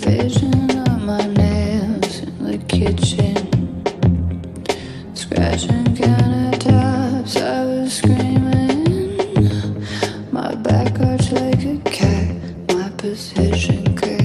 vision on my nails in the kitchen, scratching countertops. I was screaming. My back arched like a cat. My position.